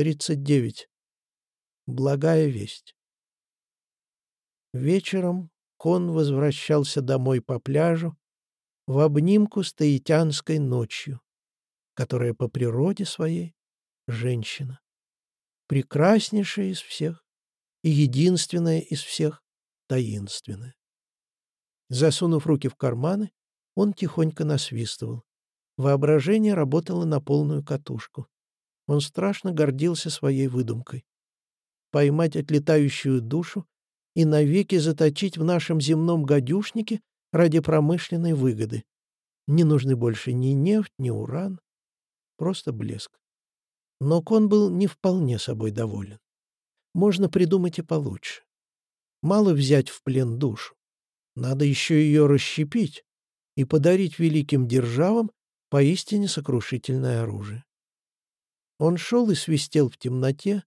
39. Благая весть. Вечером Кон возвращался домой по пляжу в обнимку с таитянской ночью, которая по природе своей — женщина, прекраснейшая из всех и единственная из всех таинственная. Засунув руки в карманы, он тихонько насвистывал. Воображение работало на полную катушку. Он страшно гордился своей выдумкой. Поймать отлетающую душу и навеки заточить в нашем земном гадюшнике ради промышленной выгоды. Не нужны больше ни нефть, ни уран, просто блеск. Но Кон был не вполне собой доволен. Можно придумать и получше. Мало взять в плен душу. Надо еще ее расщепить и подарить великим державам поистине сокрушительное оружие. Он шел и свистел в темноте,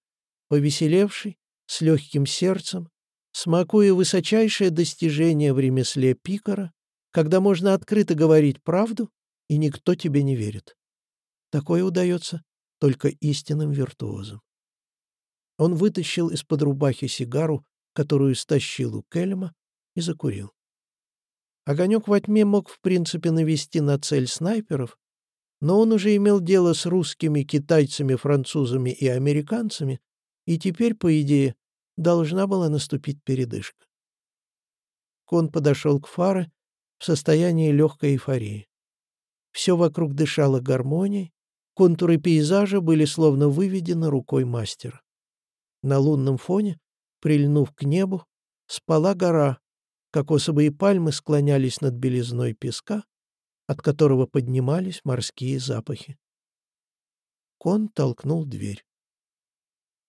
повеселевший, с легким сердцем, смакуя высочайшее достижение в ремесле пикара, когда можно открыто говорить правду, и никто тебе не верит. Такое удается только истинным виртуозам. Он вытащил из-под рубахи сигару, которую стащил у Кельма, и закурил. Огонек во тьме мог, в принципе, навести на цель снайперов, но он уже имел дело с русскими, китайцами, французами и американцами, и теперь, по идее, должна была наступить передышка. Кон подошел к фаре в состоянии легкой эйфории. Все вокруг дышало гармонией, контуры пейзажа были словно выведены рукой мастера. На лунном фоне, прильнув к небу, спала гора, кокосовые пальмы склонялись над белизной песка, от которого поднимались морские запахи. Кон толкнул дверь.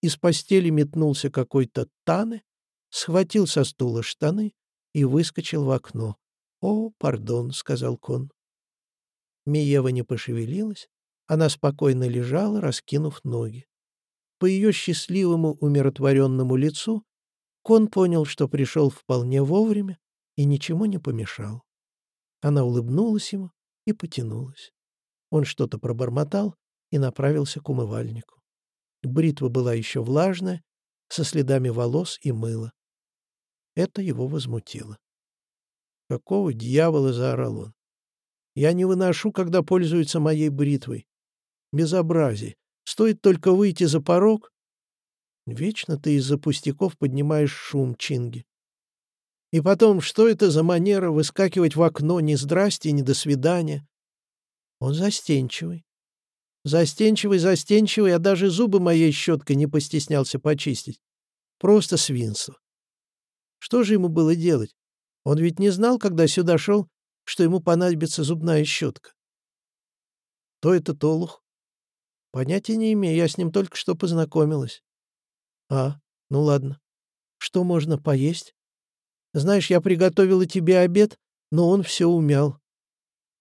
Из постели метнулся какой-то Таны, схватил со стула штаны и выскочил в окно. «О, пардон», — сказал Кон. Миева не пошевелилась, она спокойно лежала, раскинув ноги. По ее счастливому умиротворенному лицу Кон понял, что пришел вполне вовремя и ничему не помешал. Она улыбнулась ему и потянулась. Он что-то пробормотал и направился к умывальнику. Бритва была еще влажная, со следами волос и мыла. Это его возмутило. «Какого дьявола?» — заорал он. «Я не выношу, когда пользуются моей бритвой. Безобразие. Стоит только выйти за порог. Вечно ты из-за пустяков поднимаешь шум, Чинги. И потом, что это за манера выскакивать в окно ни здрасте, ни до свидания? Он застенчивый. Застенчивый, застенчивый, а даже зубы моей щеткой не постеснялся почистить. Просто свинство. Что же ему было делать? Он ведь не знал, когда сюда шел, что ему понадобится зубная щетка. То это Толух? Понятия не имею, я с ним только что познакомилась. А, ну ладно. Что можно поесть? Знаешь, я приготовила тебе обед, но он все умял.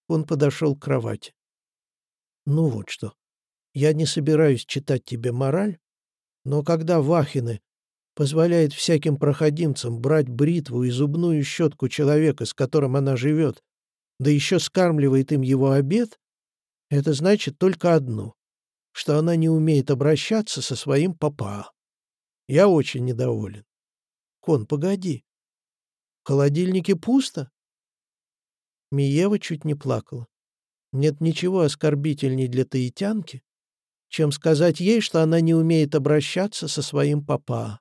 Он подошел к кровати. Ну вот что. Я не собираюсь читать тебе мораль, но когда Вахины позволяет всяким проходимцам брать бритву и зубную щетку человека, с которым она живет, да еще скармливает им его обед, это значит только одно, что она не умеет обращаться со своим папа. Я очень недоволен. Кон, погоди. Холодильнике пусто. Миева чуть не плакала. Нет ничего оскорбительней для таитянки, чем сказать ей, что она не умеет обращаться со своим папа.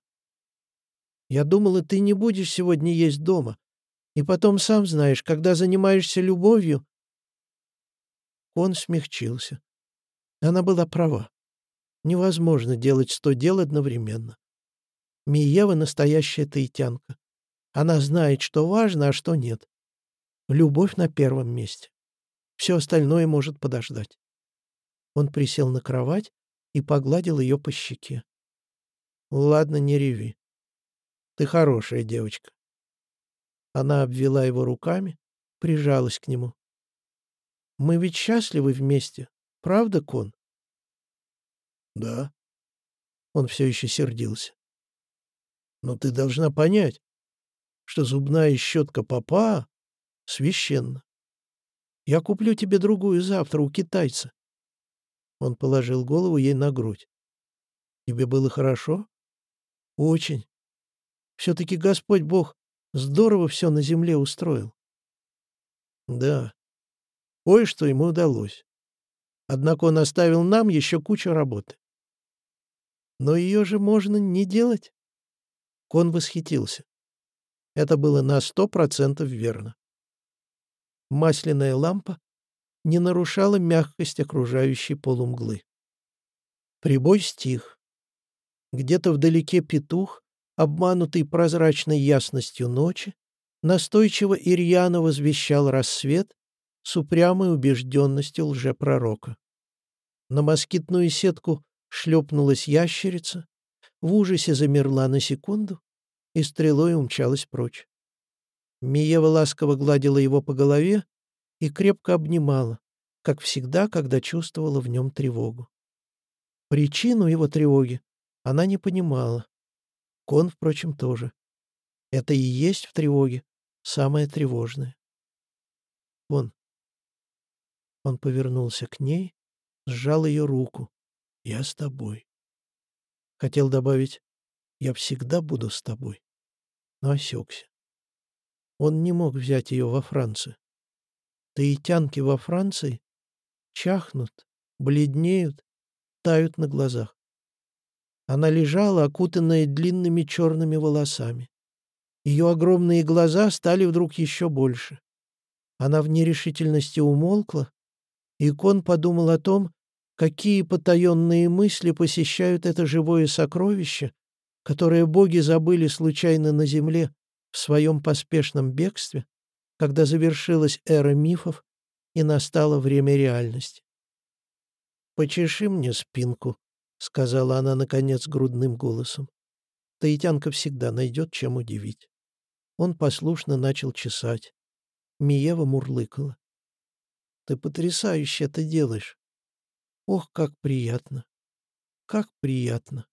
Я думала, ты не будешь сегодня есть дома. И потом, сам знаешь, когда занимаешься любовью...» Он смягчился. Она была права. Невозможно делать сто дел одновременно. Миева — настоящая таитянка. Она знает, что важно, а что нет. Любовь на первом месте. Все остальное может подождать. Он присел на кровать и погладил ее по щеке. «Ладно, не реви. Ты хорошая девочка». Она обвела его руками, прижалась к нему. «Мы ведь счастливы вместе, правда, Кон?» «Да». Он все еще сердился. «Но ты должна понять, что зубная щетка папа священна. Я куплю тебе другую завтра у китайца. Он положил голову ей на грудь. Тебе было хорошо? Очень. Все-таки Господь Бог здорово все на земле устроил. Да. Кое-что ему удалось. Однако он оставил нам еще кучу работы. Но ее же можно не делать. Кон восхитился. Это было на сто процентов верно. Масляная лампа не нарушала мягкость окружающей полумглы. Прибой стих. Где-то вдалеке петух, обманутый прозрачной ясностью ночи, настойчиво и рьяно возвещал рассвет с упрямой убежденностью лжепророка. На москитную сетку шлепнулась ящерица, в ужасе замерла на секунду и стрелой умчалась прочь. Миева ласково гладила его по голове и крепко обнимала, как всегда, когда чувствовала в нем тревогу. Причину его тревоги она не понимала. Кон, впрочем, тоже. Это и есть в тревоге самое тревожное. Он. Он повернулся к ней, сжал ее руку. «Я с тобой». Хотел добавить «Я всегда буду с тобой», но осекся. Он не мог взять ее во Францию. Таитянки во Франции чахнут, бледнеют, тают на глазах. Она лежала, окутанная длинными черными волосами. Ее огромные глаза стали вдруг еще больше. Она в нерешительности умолкла, и Кон подумал о том, какие потаенные мысли посещают это живое сокровище, которое боги забыли случайно на земле в своем поспешном бегстве, когда завершилась эра мифов и настало время реальности. «Почеши мне спинку», — сказала она, наконец, грудным голосом. Таитянка всегда найдет, чем удивить. Он послушно начал чесать. Миева мурлыкала. «Ты потрясающе это делаешь. Ох, как приятно! Как приятно!»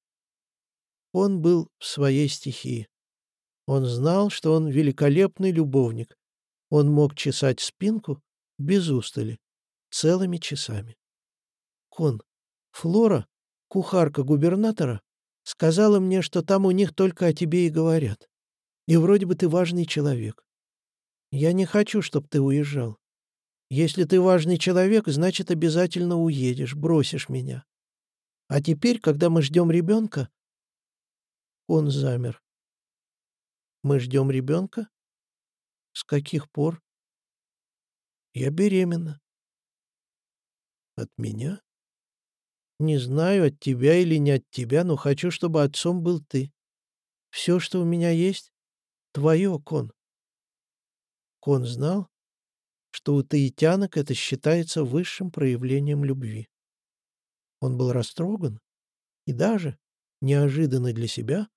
Он был в своей стихии. Он знал, что он великолепный любовник. Он мог чесать спинку без устали, целыми часами. Кон, Флора, кухарка губернатора, сказала мне, что там у них только о тебе и говорят. И вроде бы ты важный человек. Я не хочу, чтобы ты уезжал. Если ты важный человек, значит, обязательно уедешь, бросишь меня. А теперь, когда мы ждем ребенка...» Он замер. «Мы ждем ребенка? С каких пор?» «Я беременна». «От меня?» «Не знаю, от тебя или не от тебя, но хочу, чтобы отцом был ты. Все, что у меня есть, Твое, Кон. Кон знал, что у таитянок это считается высшим проявлением любви. Он был растроган и даже, неожиданно для себя,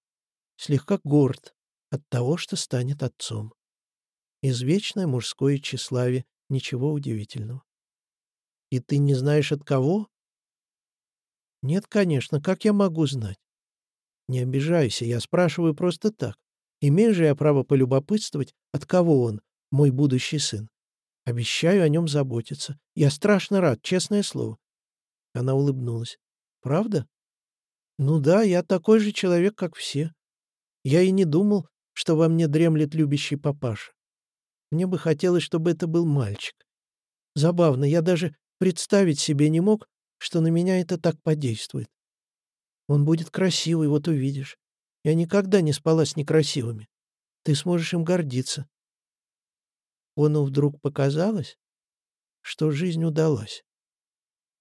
слегка горд от того, что станет отцом. Извечное мужское тщеславие, ничего удивительного. И ты не знаешь от кого? Нет, конечно, как я могу знать? Не обижайся, я спрашиваю просто так. Имею же я право полюбопытствовать, от кого он, мой будущий сын. Обещаю о нем заботиться. Я страшно рад, честное слово. Она улыбнулась. Правда? Ну да, я такой же человек, как все. Я и не думал, что во мне дремлет любящий папаша. Мне бы хотелось, чтобы это был мальчик. Забавно, я даже представить себе не мог, что на меня это так подействует. Он будет красивый, вот увидишь. Я никогда не спала с некрасивыми. Ты сможешь им гордиться. Ону вдруг показалось, что жизнь удалась.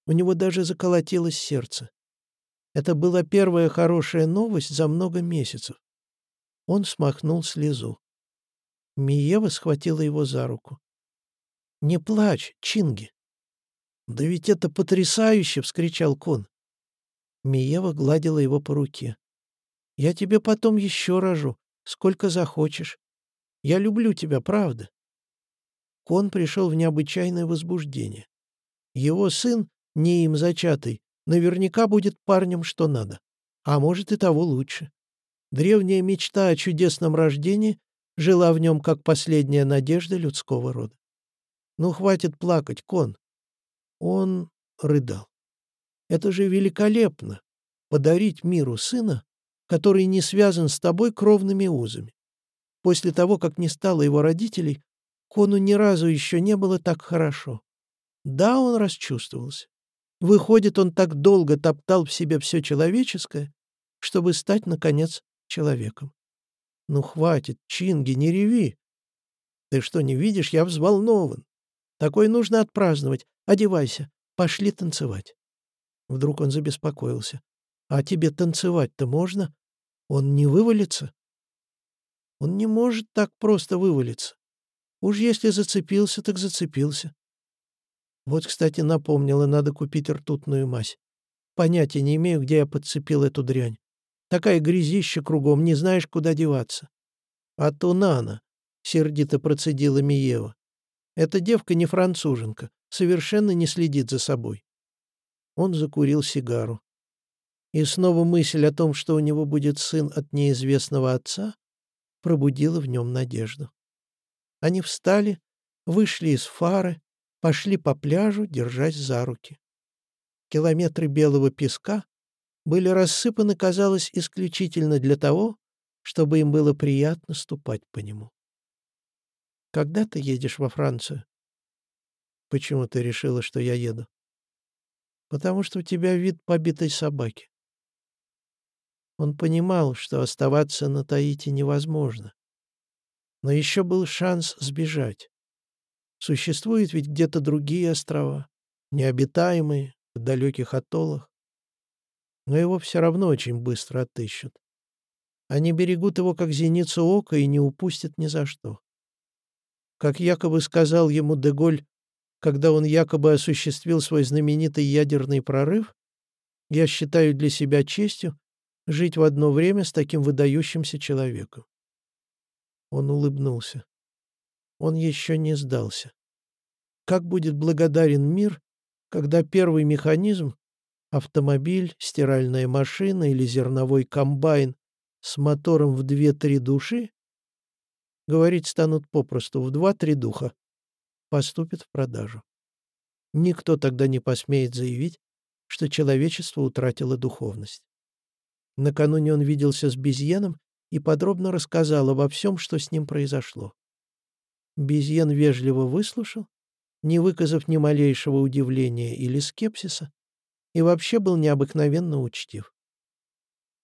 У него даже заколотилось сердце. Это была первая хорошая новость за много месяцев. Он смахнул слезу. Миева схватила его за руку. «Не плачь, Чинги!» «Да ведь это потрясающе!» — вскричал Кон. Миева гладила его по руке. Я тебе потом еще рожу, сколько захочешь. Я люблю тебя, правда». Кон пришел в необычайное возбуждение. Его сын, не им зачатый, наверняка будет парнем что надо. А может и того лучше. Древняя мечта о чудесном рождении жила в нем как последняя надежда людского рода. Ну, хватит плакать, Кон. Он рыдал. Это же великолепно. подарить миру сына, который не связан с тобой кровными узами. После того, как не стало его родителей, Кону ни разу еще не было так хорошо. Да, он расчувствовался. Выходит, он так долго топтал в себе все человеческое, чтобы стать, наконец, человеком. Ну, хватит, Чинги, не реви. Ты что, не видишь, я взволнован. Такое нужно отпраздновать. Одевайся, пошли танцевать. Вдруг он забеспокоился. А тебе танцевать-то можно? Он не вывалится? Он не может так просто вывалиться. Уж если зацепился, так зацепился. Вот, кстати, напомнила, надо купить ртутную мазь. Понятия не имею, где я подцепил эту дрянь. Такая грязища кругом, не знаешь, куда деваться. А то Нана, — сердито процедила Миева. Эта девка не француженка, совершенно не следит за собой. Он закурил сигару. И снова мысль о том, что у него будет сын от неизвестного отца, пробудила в нем надежду. Они встали, вышли из фары, пошли по пляжу, держась за руки. Километры белого песка были рассыпаны, казалось, исключительно для того, чтобы им было приятно ступать по нему. «Когда ты едешь во Францию?» «Почему ты решила, что я еду?» «Потому что у тебя вид побитой собаки». Он понимал, что оставаться на Таити невозможно. Но еще был шанс сбежать. Существуют ведь где-то другие острова, необитаемые, в далеких атоллах. Но его все равно очень быстро отыщут. Они берегут его как зеницу ока и не упустят ни за что. Как якобы сказал ему Деголь, когда он якобы осуществил свой знаменитый ядерный прорыв, я считаю для себя честью жить в одно время с таким выдающимся человеком. Он улыбнулся. Он еще не сдался. Как будет благодарен мир, когда первый механизм — автомобиль, стиральная машина или зерновой комбайн с мотором в две-три души — говорить станут попросту в два-три духа — поступит в продажу. Никто тогда не посмеет заявить, что человечество утратило духовность. Накануне он виделся с Безьеном и подробно рассказал обо всем, что с ним произошло. Безьен вежливо выслушал, не выказав ни малейшего удивления или скепсиса, и вообще был необыкновенно учтив.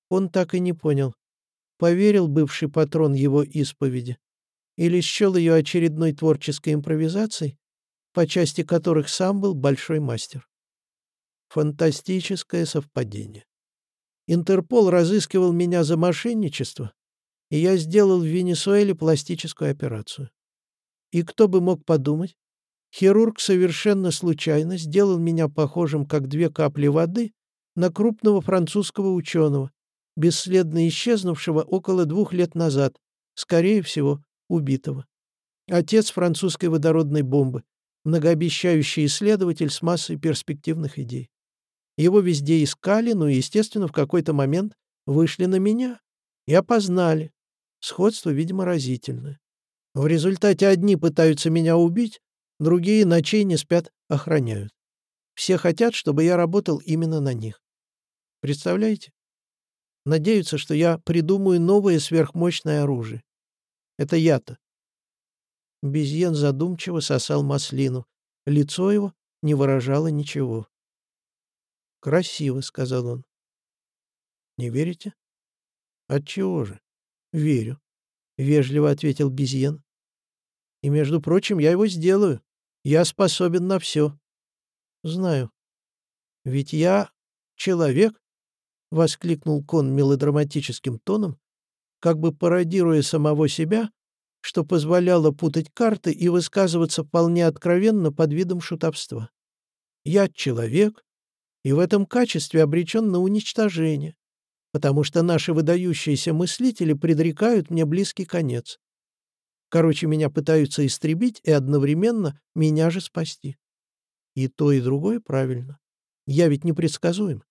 Он так и не понял, поверил бывший патрон его исповеди или счел ее очередной творческой импровизацией, по части которых сам был большой мастер. Фантастическое совпадение. Интерпол разыскивал меня за мошенничество, и я сделал в Венесуэле пластическую операцию. И кто бы мог подумать, хирург совершенно случайно сделал меня похожим, как две капли воды, на крупного французского ученого, бесследно исчезнувшего около двух лет назад, скорее всего, убитого. Отец французской водородной бомбы, многообещающий исследователь с массой перспективных идей. Его везде искали, но, естественно, в какой-то момент вышли на меня и опознали. Сходство, видимо, разительное. В результате одни пытаются меня убить, другие ночей не спят, охраняют. Все хотят, чтобы я работал именно на них. Представляете? Надеются, что я придумаю новое сверхмощное оружие. Это я-то. Безьен задумчиво сосал маслину. Лицо его не выражало ничего. «Красиво», — сказал он. «Не верите?» «Отчего же?» «Верю», — вежливо ответил Безьен. «И, между прочим, я его сделаю. Я способен на все». «Знаю. Ведь я человек», — воскликнул Кон мелодраматическим тоном, как бы пародируя самого себя, что позволяло путать карты и высказываться вполне откровенно под видом шутовства. «Я человек, и в этом качестве обречен на уничтожение, потому что наши выдающиеся мыслители предрекают мне близкий конец. Короче, меня пытаются истребить и одновременно меня же спасти. И то, и другое правильно. Я ведь непредсказуем.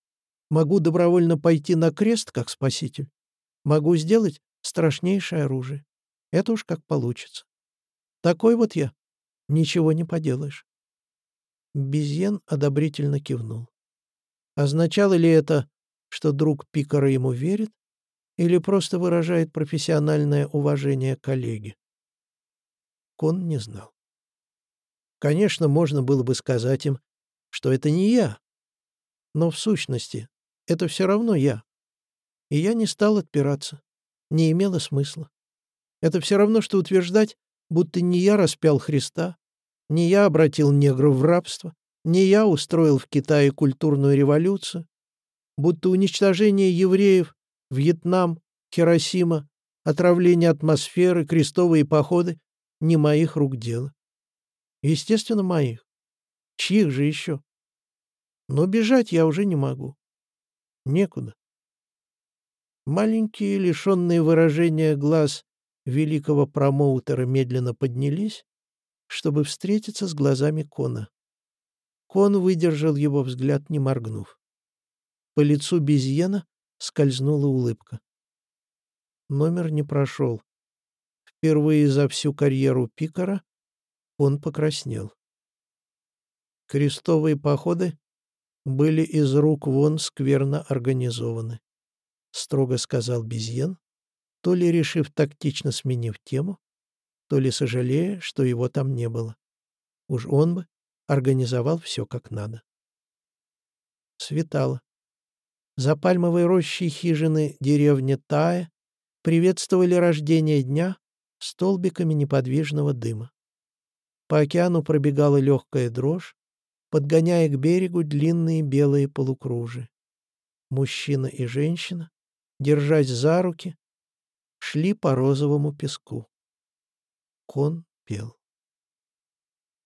Могу добровольно пойти на крест, как спаситель. Могу сделать страшнейшее оружие. Это уж как получится. Такой вот я. Ничего не поделаешь. Безьен одобрительно кивнул. Означало ли это что друг Пикара ему верит, или просто выражает профессиональное уважение коллеге. Кон не знал. Конечно, можно было бы сказать им, что это не я, но в сущности это все равно я. И я не стал отпираться. Не имело смысла. Это все равно, что утверждать, будто не я распял Христа, не я обратил негров в рабство, не я устроил в Китае культурную революцию, будто уничтожение евреев, Вьетнам, Хиросима, отравление атмосферы, крестовые походы — не моих рук дело. Естественно, моих. Чьих же еще? Но бежать я уже не могу. Некуда. Маленькие, лишенные выражения глаз великого промоутера медленно поднялись, чтобы встретиться с глазами Кона. Кон выдержал его взгляд, не моргнув. По лицу Безьена скользнула улыбка. Номер не прошел. Впервые за всю карьеру Пикара он покраснел. Крестовые походы были из рук вон скверно организованы, строго сказал Безьен, то ли решив тактично сменив тему, то ли сожалея, что его там не было. Уж он бы организовал все как надо. Светало. За пальмовой рощей хижины деревни Тая приветствовали рождение дня столбиками неподвижного дыма. По океану пробегала легкая дрожь, подгоняя к берегу длинные белые полукружи. Мужчина и женщина, держась за руки, шли по розовому песку. Кон пел.